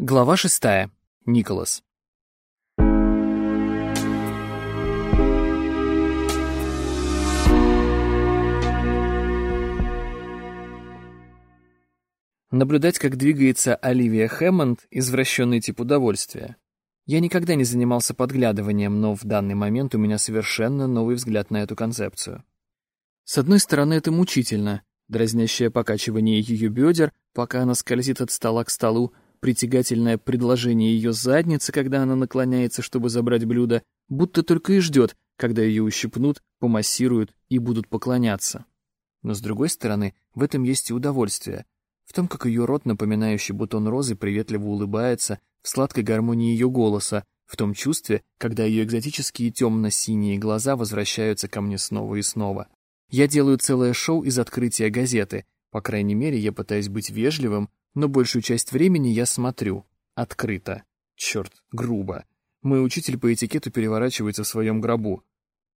Глава шестая. Николас. Наблюдать, как двигается Оливия Хэммонд, извращенный тип удовольствия. Я никогда не занимался подглядыванием, но в данный момент у меня совершенно новый взгляд на эту концепцию. С одной стороны, это мучительно, дразнящее покачивание ее бедер, пока она скользит от стола к столу, притягательное предложение ее задницы, когда она наклоняется, чтобы забрать блюдо, будто только и ждет, когда ее ущипнут, помассируют и будут поклоняться. Но с другой стороны, в этом есть и удовольствие. В том, как ее рот, напоминающий бутон розы, приветливо улыбается, в сладкой гармонии ее голоса, в том чувстве, когда ее экзотические темно-синие глаза возвращаются ко мне снова и снова. Я делаю целое шоу из открытия газеты. По крайней мере, я пытаюсь быть вежливым, но большую часть времени я смотрю. Открыто. Черт, грубо. Мой учитель по этикету переворачивается в своем гробу.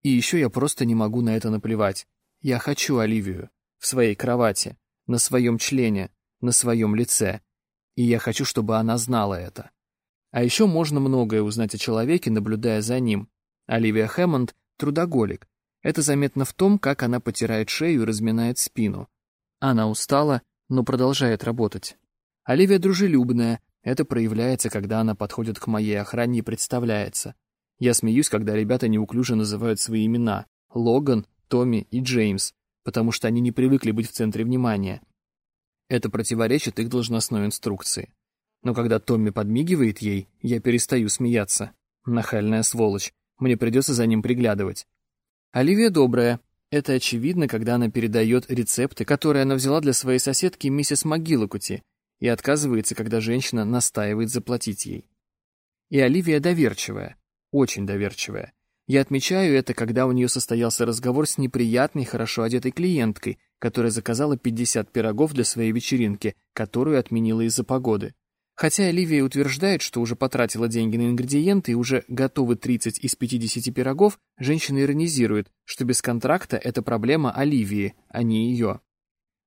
И еще я просто не могу на это наплевать. Я хочу Оливию. В своей кровати. На своем члене. На своем лице. И я хочу, чтобы она знала это. А еще можно многое узнать о человеке, наблюдая за ним. Оливия Хэммонд — трудоголик. Это заметно в том, как она потирает шею и разминает спину. Она устала, но продолжает работать. Оливия дружелюбная, это проявляется, когда она подходит к моей охране и представляется. Я смеюсь, когда ребята неуклюже называют свои имена — Логан, Томми и Джеймс, потому что они не привыкли быть в центре внимания. Это противоречит их должностной инструкции. Но когда Томми подмигивает ей, я перестаю смеяться. Нахальная сволочь. Мне придется за ним приглядывать. Оливия добрая. Это очевидно, когда она передает рецепты, которые она взяла для своей соседки миссис МcГиллокути, и отказывается, когда женщина настаивает заплатить ей. И Оливия доверчивая, очень доверчивая. Я отмечаю это, когда у нее состоялся разговор с неприятной, хорошо одетой клиенткой, которая заказала 50 пирогов для своей вечеринки, которую отменила из-за погоды. Хотя Оливия утверждает, что уже потратила деньги на ингредиенты и уже готовы 30 из 50 пирогов, женщина иронизирует, что без контракта это проблема Оливии, а не ее.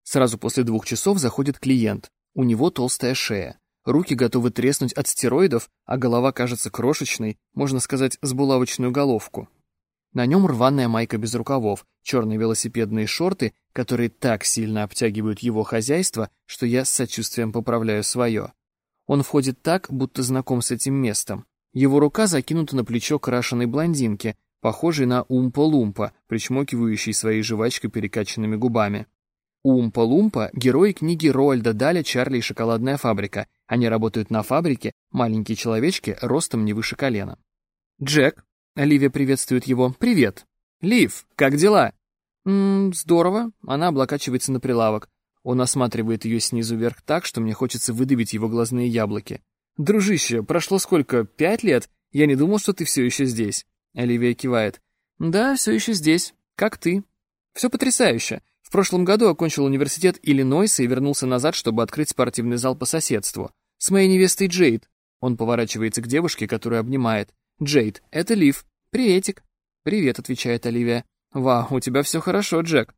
Сразу после двух часов заходит клиент. У него толстая шея. Руки готовы треснуть от стероидов, а голова кажется крошечной, можно сказать, с булавочную головку. На нем рваная майка без рукавов, черные велосипедные шорты, которые так сильно обтягивают его хозяйство, что я с сочувствием поправляю свое. Он входит так, будто знаком с этим местом. Его рука закинута на плечо крашеной блондинки, похожей на Умпа-Лумпа, причмокивающей своей жвачкой перекачанными губами. Умпа-Лумпа — герои книги Роальда Даля «Чарли и шоколадная фабрика». Они работают на фабрике, маленькие человечки, ростом не выше колена. «Джек», — Оливия приветствует его, — «привет». «Лив, как дела?» «Ммм, здорово». Она облокачивается на прилавок. Он осматривает ее снизу вверх так, что мне хочется выдавить его глазные яблоки. «Дружище, прошло сколько, пять лет? Я не думал, что ты все еще здесь». Оливия кивает. «Да, все еще здесь. Как ты?» «Все потрясающе прошлом году окончил университет Иллинойса и вернулся назад, чтобы открыть спортивный зал по соседству. С моей невестой Джейд. Он поворачивается к девушке, которую обнимает. «Джейд, это Лив. Приветик». «Привет», — отвечает Оливия. «Вау, у тебя все хорошо, Джек».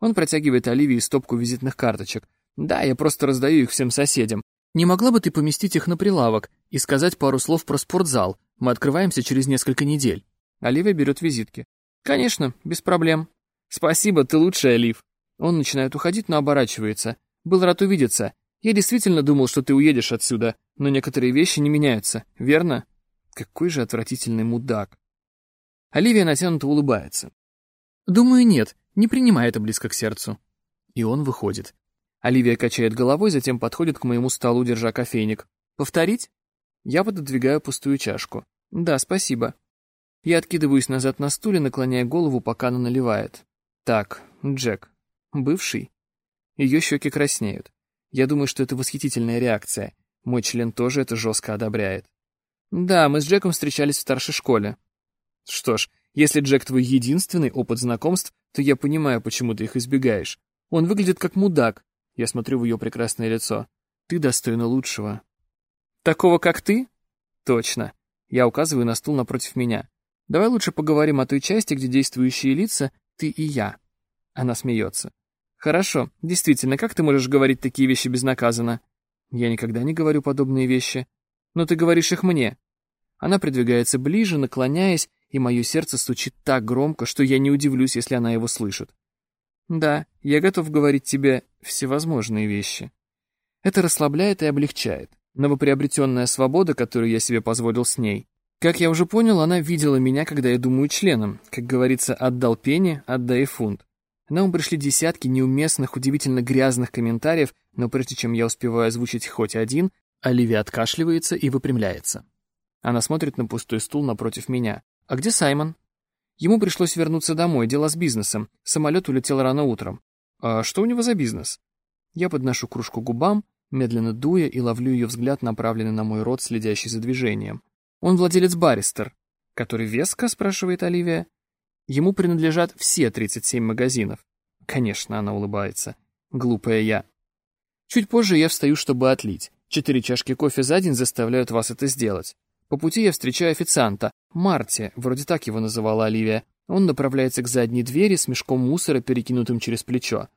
Он протягивает Оливии стопку визитных карточек. «Да, я просто раздаю их всем соседям. Не могла бы ты поместить их на прилавок и сказать пару слов про спортзал? Мы открываемся через несколько недель». Оливия берет визитки. «Конечно, без проблем». «Спасибо, ты лучшая, Лив». Он начинает уходить, но оборачивается. «Был рад увидеться. Я действительно думал, что ты уедешь отсюда, но некоторые вещи не меняются, верно?» Какой же отвратительный мудак. Оливия натянуто улыбается. «Думаю, нет, не принимай это близко к сердцу». И он выходит. Оливия качает головой, затем подходит к моему столу, держа кофейник. «Повторить?» Я пододвигаю пустую чашку. «Да, спасибо». Я откидываюсь назад на стуле, наклоняя голову, пока она наливает. «Так, Джек, Бывший? Ее щеки краснеют. Я думаю, что это восхитительная реакция. Мой член тоже это жестко одобряет. Да, мы с Джеком встречались в старшей школе. Что ж, если Джек твой единственный опыт знакомств, то я понимаю, почему ты их избегаешь. Он выглядит как мудак. Я смотрю в ее прекрасное лицо. Ты достойна лучшего. Такого, как ты? Точно. Я указываю на стул напротив меня. Давай лучше поговорим о той части, где действующие лица — ты и я. Она смеется. Хорошо, действительно, как ты можешь говорить такие вещи безнаказанно? Я никогда не говорю подобные вещи. Но ты говоришь их мне. Она придвигается ближе, наклоняясь, и мое сердце стучит так громко, что я не удивлюсь, если она его слышит. Да, я готов говорить тебе всевозможные вещи. Это расслабляет и облегчает. Новоприобретенная свобода, которую я себе позволил с ней. Как я уже понял, она видела меня, когда я думаю членом. Как говорится, отдал пени, отдай фунт. На ум пришли десятки неуместных, удивительно грязных комментариев, но прежде чем я успеваю озвучить хоть один, Оливия откашливается и выпрямляется. Она смотрит на пустой стул напротив меня. «А где Саймон?» Ему пришлось вернуться домой, дело с бизнесом. Самолет улетел рано утром. «А что у него за бизнес?» Я подношу кружку губам, медленно дуя и ловлю ее взгляд, направленный на мой рот, следящий за движением. Он владелец Баристер. Который веско, спрашивает Оливия. Ему принадлежат все 37 магазинов. Конечно, она улыбается. Глупая я. Чуть позже я встаю, чтобы отлить. Четыре чашки кофе за день заставляют вас это сделать. По пути я встречаю официанта. Марти, вроде так его называла Оливия. Он направляется к задней двери с мешком мусора, перекинутым через плечо.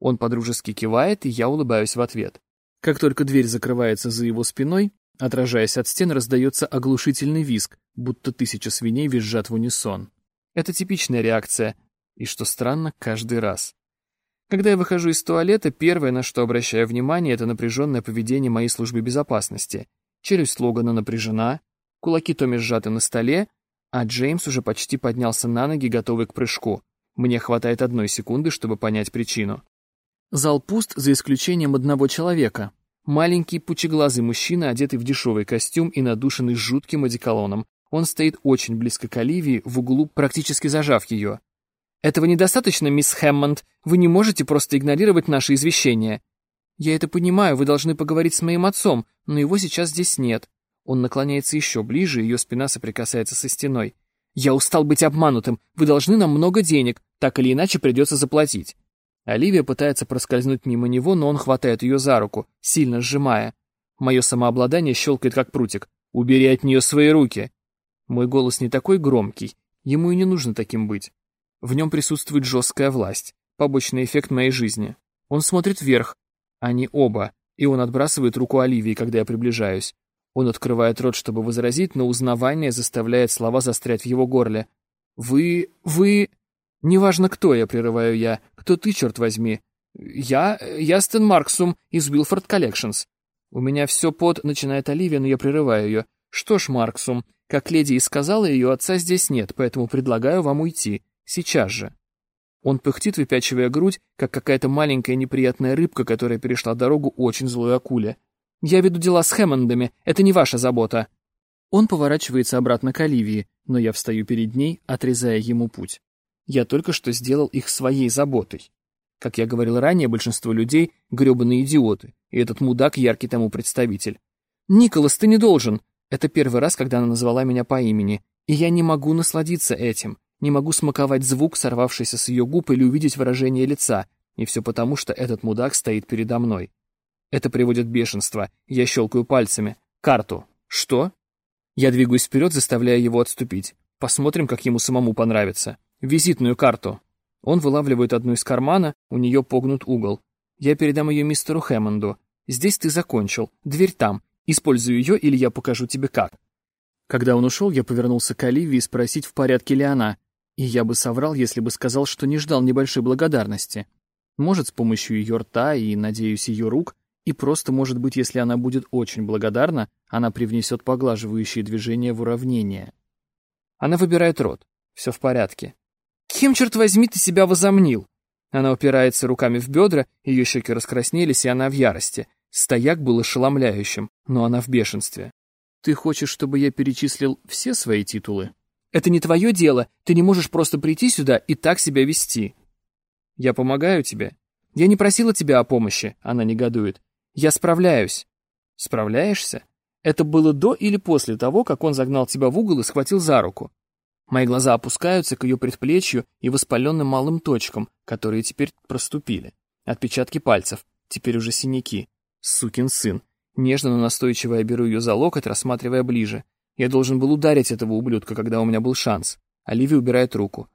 Он подружески кивает, и я улыбаюсь в ответ. Как только дверь закрывается за его спиной, отражаясь от стен, раздается оглушительный визг, будто тысяча свиней визжат в унисон. Это типичная реакция, и, что странно, каждый раз. Когда я выхожу из туалета, первое, на что обращаю внимание, это напряженное поведение моей службы безопасности. Челюсть Логана напряжена, кулаки Томми сжаты на столе, а Джеймс уже почти поднялся на ноги, готовый к прыжку. Мне хватает одной секунды, чтобы понять причину. Зал пуст, за исключением одного человека. Маленький пучеглазый мужчина, одетый в дешевый костюм и надушенный жутким одеколоном. Он стоит очень близко к Оливии, в углу, практически зажав ее. «Этого недостаточно, мисс Хэммонд. Вы не можете просто игнорировать наши извещения». «Я это понимаю, вы должны поговорить с моим отцом, но его сейчас здесь нет». Он наклоняется еще ближе, ее спина соприкасается со стеной. «Я устал быть обманутым. Вы должны нам много денег. Так или иначе придется заплатить». Оливия пытается проскользнуть мимо него, но он хватает ее за руку, сильно сжимая. Мое самообладание щелкает как прутик. «Убери от нее свои руки!» Мой голос не такой громкий, ему и не нужно таким быть. В нем присутствует жесткая власть, побочный эффект моей жизни. Он смотрит вверх, они оба, и он отбрасывает руку Оливии, когда я приближаюсь. Он открывает рот, чтобы возразить, но узнавание заставляет слова застрять в его горле. «Вы... вы...» «Неважно, кто я», — прерываю я. «Кто ты, черт возьми?» «Я... я Стэн Марксум из Wilford Collections». У меня все под... начинает Оливия, но я прерываю ее. «Что ж, Марксум, как леди и сказала, ее отца здесь нет, поэтому предлагаю вам уйти. Сейчас же». Он пыхтит, выпячивая грудь, как какая-то маленькая неприятная рыбка, которая перешла дорогу очень злой акуле. «Я веду дела с Хэммондами, это не ваша забота». Он поворачивается обратно к Оливии, но я встаю перед ней, отрезая ему путь. Я только что сделал их своей заботой. Как я говорил ранее, большинство людей — гребаные идиоты, и этот мудак — яркий тому представитель. «Николас, ты не должен!» Это первый раз, когда она назвала меня по имени, и я не могу насладиться этим, не могу смаковать звук, сорвавшийся с ее губ, или увидеть выражение лица, и все потому, что этот мудак стоит передо мной. Это приводит в бешенство. Я щелкаю пальцами. Карту. Что? Я двигаюсь вперед, заставляя его отступить. Посмотрим, как ему самому понравится. Визитную карту. Он вылавливает одну из кармана, у нее погнут угол. Я передам ее мистеру Хэммонду. Здесь ты закончил. Дверь там. Используй ее, или я покажу тебе как. Когда он ушел, я повернулся к Оливии спросить, в порядке ли она. И я бы соврал, если бы сказал, что не ждал небольшой благодарности. Может, с помощью ее рта и, надеюсь, ее рук, и просто, может быть, если она будет очень благодарна, она привнесет поглаживающие движения в уравнение. Она выбирает рот. Все в порядке. Кем, черт возьми, ты себя возомнил? Она упирается руками в бедра, ее щеки раскраснелись, и она в ярости. Стояк был ошеломляющим, но она в бешенстве. Ты хочешь, чтобы я перечислил все свои титулы? Это не твое дело, ты не можешь просто прийти сюда и так себя вести. Я помогаю тебе. Я не просила тебя о помощи, она негодует. Я справляюсь. Справляешься? Это было до или после того, как он загнал тебя в угол и схватил за руку? Мои глаза опускаются к ее предплечью и воспаленным малым точкам, которые теперь проступили. Отпечатки пальцев, теперь уже синяки. Сукин сын. Нежно, но настойчиво я беру ее за локоть, рассматривая ближе. Я должен был ударить этого ублюдка, когда у меня был шанс. Оливия убирает руку.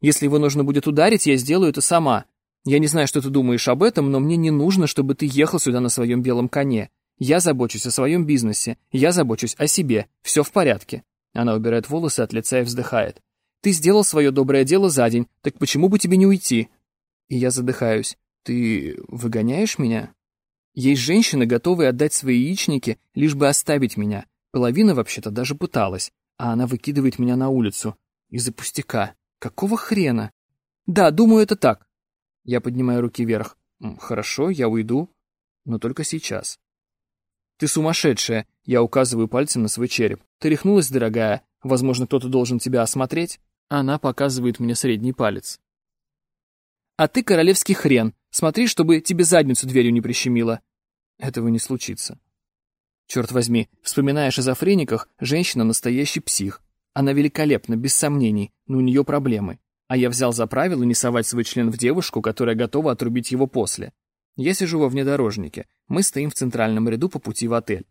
Если его нужно будет ударить, я сделаю это сама. Я не знаю, что ты думаешь об этом, но мне не нужно, чтобы ты ехал сюда на своем белом коне. Я забочусь о своем бизнесе, я забочусь о себе, все в порядке. Она убирает волосы от лица и вздыхает. Ты сделал свое доброе дело за день, так почему бы тебе не уйти? И я задыхаюсь. Ты выгоняешь меня? Есть женщины, готовые отдать свои яичники, лишь бы оставить меня. Половина вообще-то даже пыталась, а она выкидывает меня на улицу. Из-за пустяка. Какого хрена? Да, думаю, это так. Я поднимаю руки вверх. Хорошо, я уйду, но только сейчас. Ты сумасшедшая, я указываю пальцем на свой череп. Ты рехнулась, дорогая? Возможно, кто-то должен тебя осмотреть? Она показывает мне средний палец. А ты королевский хрен. Смотри, чтобы тебе задницу дверью не прищемило. Этого не случится. Черт возьми, вспоминая о шизофрениках, женщина настоящий псих. Она великолепна, без сомнений, но у нее проблемы. А я взял за правило не совать свой член в девушку, которая готова отрубить его после. Я сижу во внедорожнике. Мы стоим в центральном ряду по пути в отель.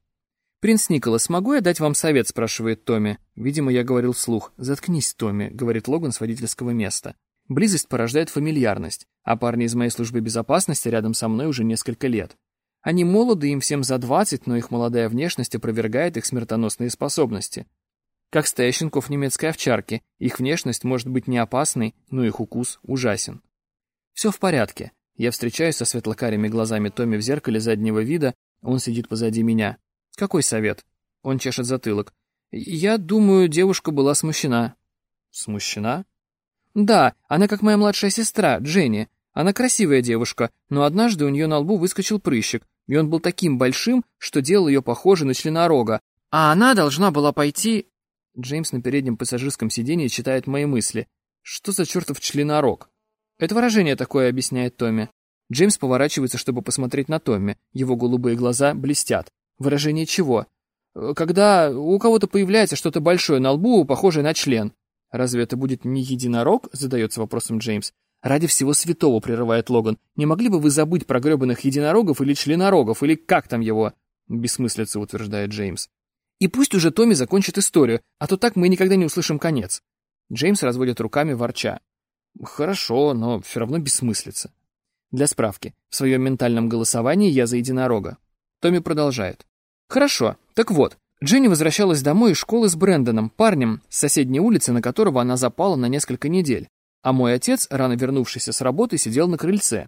«Принц Николас, могу я дать вам совет?» — спрашивает Томми. Видимо, я говорил вслух. «Заткнись, Томми», — говорит Логан с водительского места. Близость порождает фамильярность, а парни из моей службы безопасности рядом со мной уже несколько лет. Они молоды, им всем за 20, но их молодая внешность опровергает их смертоносные способности. Как стая немецкой овчарки, их внешность может быть не опасной, но их укус ужасен. Все в порядке. Я встречаюсь со светлокарими глазами Томми в зеркале заднего вида, он сидит позади меня. Какой совет? Он чешет затылок. Я думаю, девушка была смущена. Смущена? Да, она как моя младшая сестра, Дженни. Она красивая девушка, но однажды у нее на лбу выскочил прыщик, и он был таким большим, что делал ее похожей на членорога. А она должна была пойти... Джеймс на переднем пассажирском сиденье читает мои мысли. Что за чертов членорог? Это выражение такое, объясняет Томми. Джеймс поворачивается, чтобы посмотреть на Томми. Его голубые глаза блестят. Выражение чего? Когда у кого-то появляется что-то большое на лбу, похожее на член. Разве это будет не единорог? Задается вопросом Джеймс. Ради всего святого, прерывает Логан. Не могли бы вы забыть про гребаных единорогов или членорогов, или как там его? Бессмыслица, утверждает Джеймс. И пусть уже Томми закончит историю, а то так мы никогда не услышим конец. Джеймс разводит руками, ворча. Хорошо, но все равно бессмыслица. Для справки, в своем ментальном голосовании я за единорога. Томми продолжает. Хорошо, так вот, Дженни возвращалась домой из школы с Брэндоном, парнем с соседней улицы, на которого она запала на несколько недель. А мой отец, рано вернувшийся с работы, сидел на крыльце.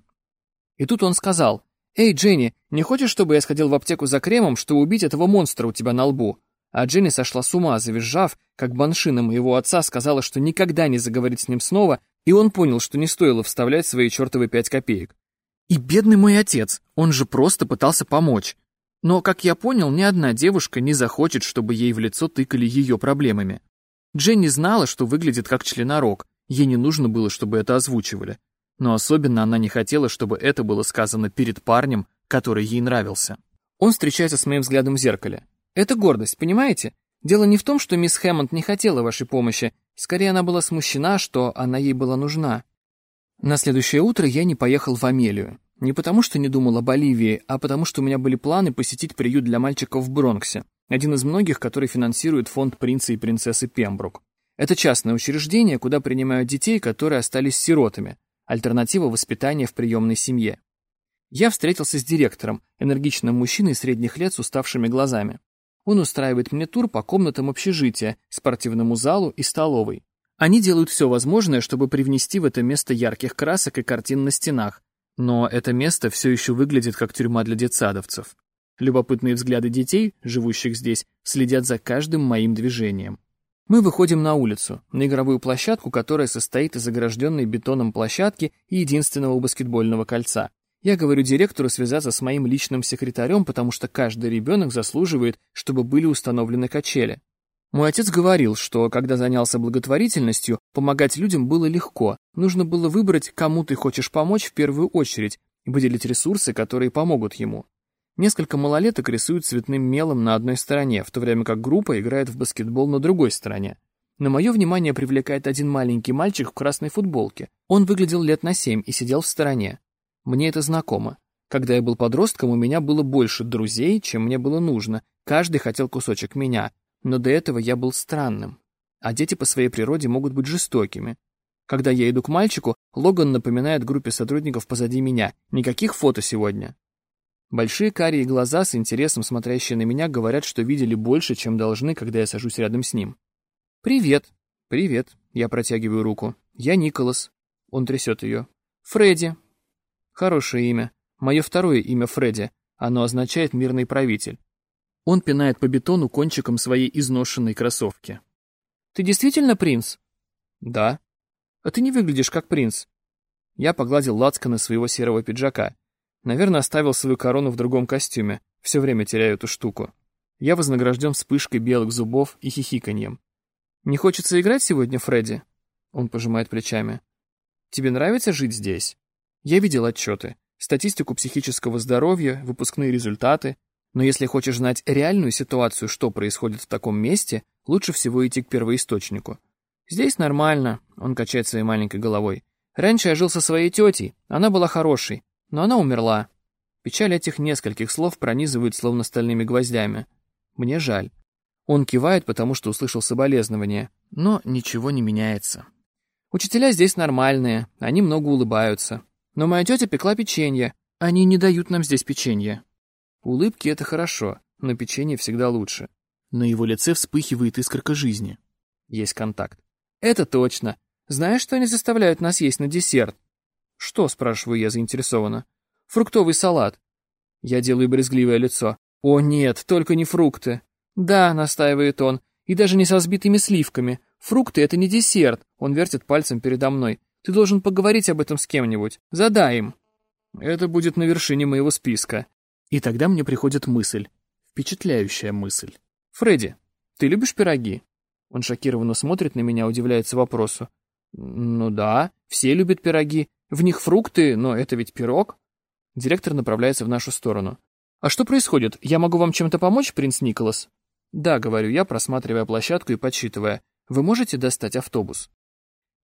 И тут он сказал, «Эй, Дженни, не хочешь, чтобы я сходил в аптеку за кремом, чтобы убить этого монстра у тебя на лбу?» А Дженни сошла с ума, завизжав, как баншина моего отца сказала, что никогда не заговорит с ним снова, и он понял, что не стоило вставлять свои чертовы пять копеек. И бедный мой отец, он же просто пытался помочь. Но, как я понял, ни одна девушка не захочет, чтобы ей в лицо тыкали ее проблемами. Дженни знала, что выглядит как членорог, ей не нужно было, чтобы это озвучивали. Но особенно она не хотела, чтобы это было сказано перед парнем, который ей нравился. Он встречается с моим взглядом в зеркале. Это гордость, понимаете? Дело не в том, что мисс Хэммонд не хотела вашей помощи, скорее она была смущена, что она ей была нужна. На следующее утро я не поехал в Амелию. Не потому, что не думал о Боливии, а потому, что у меня были планы посетить приют для мальчиков в Бронксе, один из многих, который финансирует фонд принца и принцессы Пембрук. Это частное учреждение, куда принимают детей, которые остались сиротами, альтернатива воспитания в приемной семье. Я встретился с директором, энергичным мужчиной средних лет с уставшими глазами. Он устраивает мне тур по комнатам общежития, спортивному залу и столовой. Они делают все возможное, чтобы привнести в это место ярких красок и картин на стенах, но это место все еще выглядит как тюрьма для детсадовцев. Любопытные взгляды детей, живущих здесь, следят за каждым моим движением. Мы выходим на улицу, на игровую площадку, которая состоит из огражденной бетоном площадки и единственного баскетбольного кольца. Я говорю директору связаться с моим личным секретарем, потому что каждый ребенок заслуживает, чтобы были установлены качели. Мой отец говорил, что когда занялся благотворительностью, помогать людям было легко. Нужно было выбрать, кому ты хочешь помочь в первую очередь, и выделить ресурсы, которые помогут ему. Несколько малолеток рисуют цветным мелом на одной стороне, в то время как группа играет в баскетбол на другой стороне. Но мое внимание привлекает один маленький мальчик в красной футболке. Он выглядел лет на семь и сидел в стороне. Мне это знакомо. Когда я был подростком, у меня было больше друзей, чем мне было нужно. Каждый хотел кусочек меня. Но до этого я был странным. А дети по своей природе могут быть жестокими. Когда я иду к мальчику, Логан напоминает группе сотрудников позади меня. Никаких фото сегодня. Большие карие глаза с интересом смотрящие на меня говорят, что видели больше, чем должны, когда я сажусь рядом с ним. «Привет». «Привет». Я протягиваю руку. «Я Николас». Он трясет ее. «Фредди». Хорошее имя. Мое второе имя Фредди. Оно означает «мирный правитель». Он пинает по бетону кончиком своей изношенной кроссовки. «Ты действительно принц?» «Да». «А ты не выглядишь как принц». Я погладил лацканы своего серого пиджака. Наверное, оставил свою корону в другом костюме. Все время теряю эту штуку. Я вознагражден вспышкой белых зубов и хихиканьем. «Не хочется играть сегодня, Фредди?» Он пожимает плечами. «Тебе нравится жить здесь?» Я видел отчеты, статистику психического здоровья, выпускные результаты. Но если хочешь знать реальную ситуацию, что происходит в таком месте, лучше всего идти к первоисточнику. «Здесь нормально», — он качает своей маленькой головой. «Раньше я жил со своей тетей, она была хорошей, но она умерла. Печаль этих нескольких слов пронизывает словно стальными гвоздями. Мне жаль. Он кивает, потому что услышал соболезнования, но ничего не меняется. Учителя здесь нормальные, они много улыбаются. Но моя тетя пекла печенье. Они не дают нам здесь печенье. Улыбки — это хорошо, но печенье всегда лучше. На его лице вспыхивает искорка жизни. Есть контакт. Это точно. Знаешь, что они заставляют нас есть на десерт? «Что?» — спрашиваю я заинтересованно. «Фруктовый салат». Я делаю брезгливое лицо. «О нет, только не фрукты». «Да», — настаивает он, — «и даже не со сбитыми сливками. Фрукты — это не десерт». Он вертит пальцем передо мной. «Ты должен поговорить об этом с кем-нибудь. Задай им». Это будет на вершине моего списка. И тогда мне приходит мысль. Впечатляющая мысль. «Фредди, ты любишь пироги?» Он шокированно смотрит на меня, удивляется вопросу. «Ну да, все любят пироги. В них фрукты, но это ведь пирог. Директор направляется в нашу сторону. «А что происходит? Я могу вам чем-то помочь, принц Николас?» «Да», — говорю я, просматривая площадку и подсчитывая. «Вы можете достать автобус?»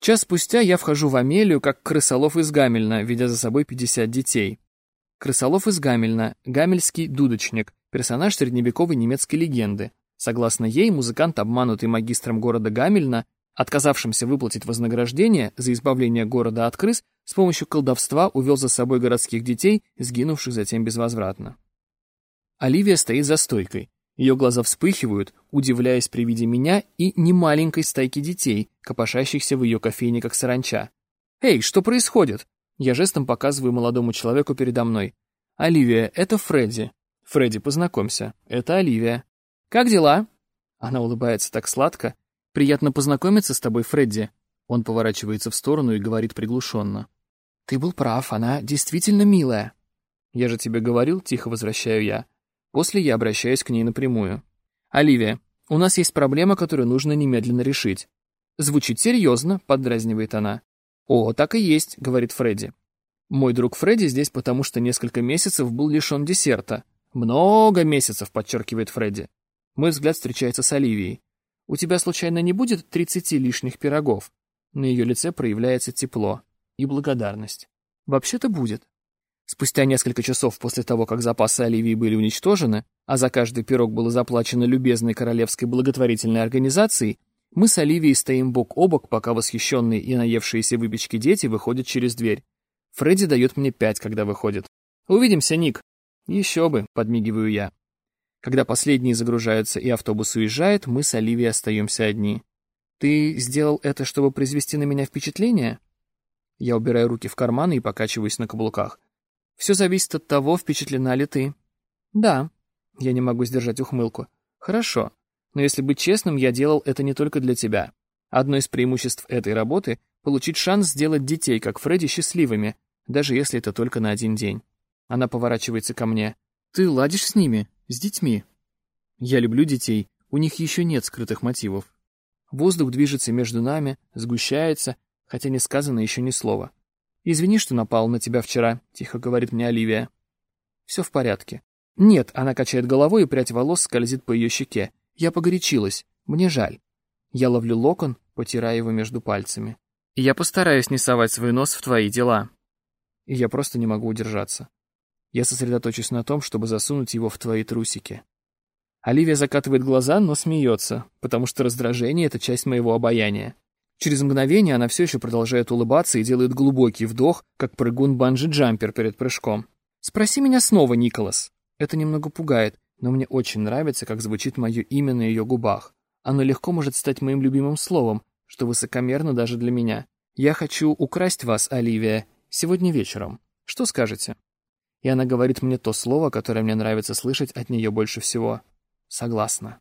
Час спустя я вхожу в Амелию, как крысолов из Гамельна, ведя за собой 50 детей. Крысолов из Гамельна, гамельский дудочник, персонаж средневековой немецкой легенды. Согласно ей, музыкант, обманутый магистром города Гамельна, отказавшимся выплатить вознаграждение за избавление города от крыс, с помощью колдовства увел за собой городских детей, сгинувших затем безвозвратно. Оливия стоит за стойкой. Ее глаза вспыхивают, удивляясь при виде меня и немаленькой стайки детей, копошащихся в ее кофейне как саранча. «Эй, что происходит?» Я жестом показываю молодому человеку передо мной. «Оливия, это Фредди». «Фредди, познакомься. Это Оливия». «Как дела?» Она улыбается так сладко, «Приятно познакомиться с тобой, Фредди». Он поворачивается в сторону и говорит приглушенно. «Ты был прав, она действительно милая». «Я же тебе говорил», — тихо возвращаю я. После я обращаюсь к ней напрямую. «Оливия, у нас есть проблема, которую нужно немедленно решить». «Звучит серьезно», — поддразнивает она. «О, так и есть», — говорит Фредди. «Мой друг Фредди здесь потому, что несколько месяцев был лишен десерта». «Много месяцев», — подчеркивает Фредди. Мой взгляд встречается с Оливией. У тебя случайно не будет тридцати лишних пирогов?» На ее лице проявляется тепло и благодарность. «Вообще-то будет». Спустя несколько часов после того, как запасы оливии были уничтожены, а за каждый пирог было заплачено любезной королевской благотворительной организацией, мы с Оливией стоим бок о бок, пока восхищенные и наевшиеся выпечки дети выходят через дверь. Фредди дает мне пять, когда выходит. «Увидимся, Ник». «Еще бы», — подмигиваю я. Когда последние загружаются и автобус уезжает, мы с Оливией остаемся одни. «Ты сделал это, чтобы произвести на меня впечатление?» Я убираю руки в карманы и покачиваюсь на каблуках. «Все зависит от того, впечатлена ли ты». «Да». Я не могу сдержать ухмылку. «Хорошо. Но если быть честным, я делал это не только для тебя. Одно из преимуществ этой работы — получить шанс сделать детей, как Фредди, счастливыми, даже если это только на один день». Она поворачивается ко мне. «Ты ладишь с ними?» С детьми. Я люблю детей, у них еще нет скрытых мотивов. Воздух движется между нами, сгущается, хотя не сказано еще ни слова. «Извини, что напал на тебя вчера», — тихо говорит мне Оливия. «Все в порядке». «Нет», — она качает головой, и прядь волос скользит по ее щеке. «Я погорячилась. Мне жаль». Я ловлю локон, потирая его между пальцами. «Я постараюсь не совать свой нос в твои дела». И я просто не могу удержаться. Я сосредоточусь на том, чтобы засунуть его в твои трусики. Оливия закатывает глаза, но смеется, потому что раздражение — это часть моего обаяния. Через мгновение она все еще продолжает улыбаться и делает глубокий вдох, как прыгун банджи-джампер перед прыжком. «Спроси меня снова, Николас». Это немного пугает, но мне очень нравится, как звучит мое имя на ее губах. Оно легко может стать моим любимым словом, что высокомерно даже для меня. «Я хочу украсть вас, Оливия, сегодня вечером. Что скажете?» и она говорит мне то слово, которое мне нравится слышать от нее больше всего. Согласна.